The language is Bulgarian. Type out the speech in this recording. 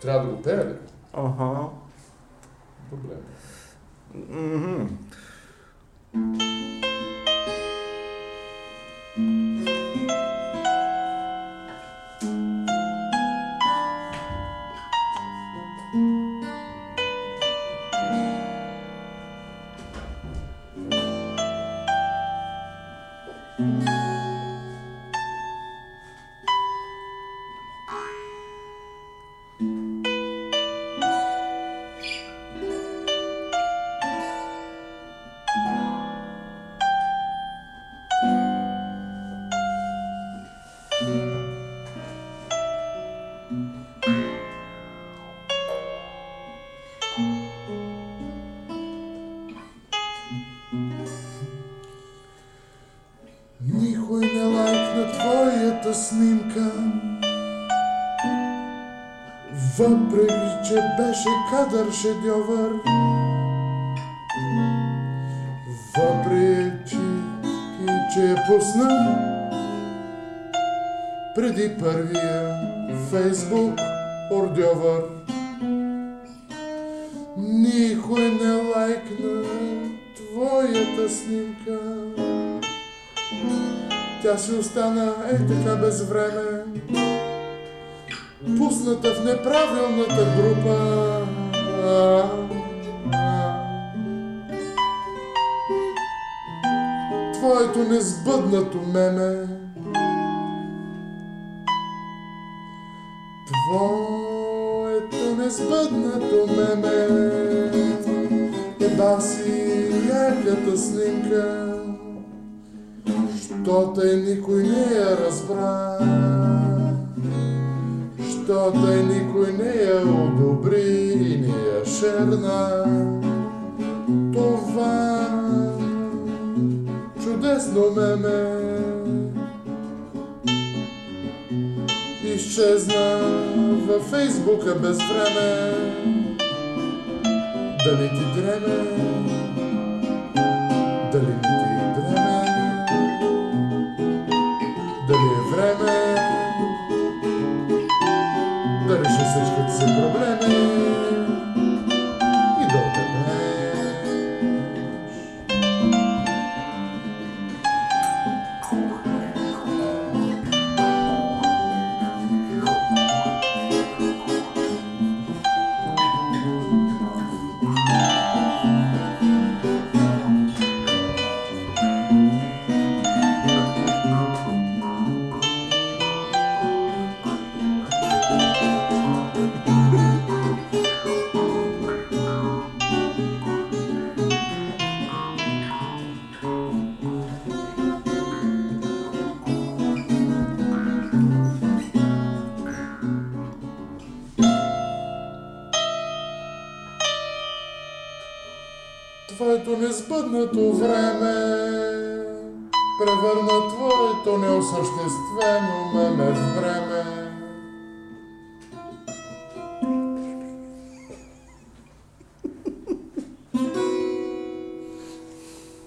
Triado com pedra? Aham. Uhum. Problema. Uhum. thank Никой не лайкна твоята снимка. Въпреки, че беше кадър шедьовър. Въпреки, че я пусна Преди първия Фейсбук ордьовър. Никой не лайкна твоята снимка. Тя си остана е така без време, пусната в неправилната група. Твоето несбъднато меме, твоето несбъднато меме, е баси яката снимка. Що тъй никой не я разбра, що тъй никой не я одобри и не я шерна. Това чудесно меме изчезна във Фейсбука без време. Дали ти дреме? Дали ти дреме? Дали е време да реши всичките си проблеми Твоето несбъднато време превърна твоето неосъществено меме в време.